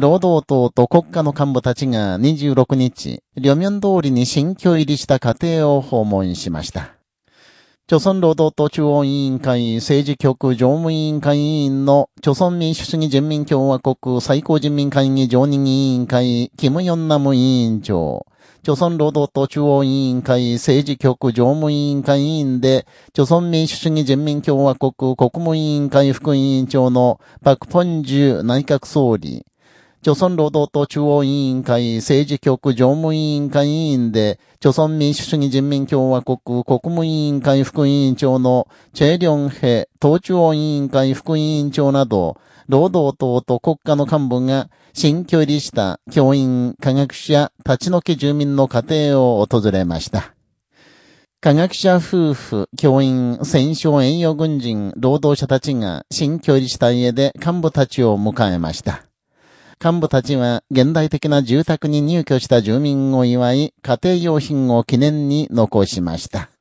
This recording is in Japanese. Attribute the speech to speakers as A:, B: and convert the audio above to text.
A: 労働党と国家の幹部たちが26日、両面通りに新居入りした家庭を訪問しました。朝鮮労働党中央委員会政治局常務委員会委員の朝鮮民主主義人民共和国最高人民会議常任委員会、キム・ヨンナム委員長、朝鮮労働党中央委員会政治局常務委員会委員で、朝鮮民主主義人民共和国国務委員会副委員長のパク・ポンジュ内閣総理、朝鮮労働党中央委員会政治局常務委員会委員で、朝鮮民主主義人民共和国国務委員会副委員長のチェリョンヘ党中央委員会副委員長など、労働党と国家の幹部が新居入りした教員、科学者、立ち退き住民の家庭を訪れました。科学者夫婦、教員、戦勝栄養軍人、労働者たちが新居入りした家で幹部たちを迎えました。幹部たちは現代的な住宅に入居した住民を祝い、家庭用品を記念に残しました。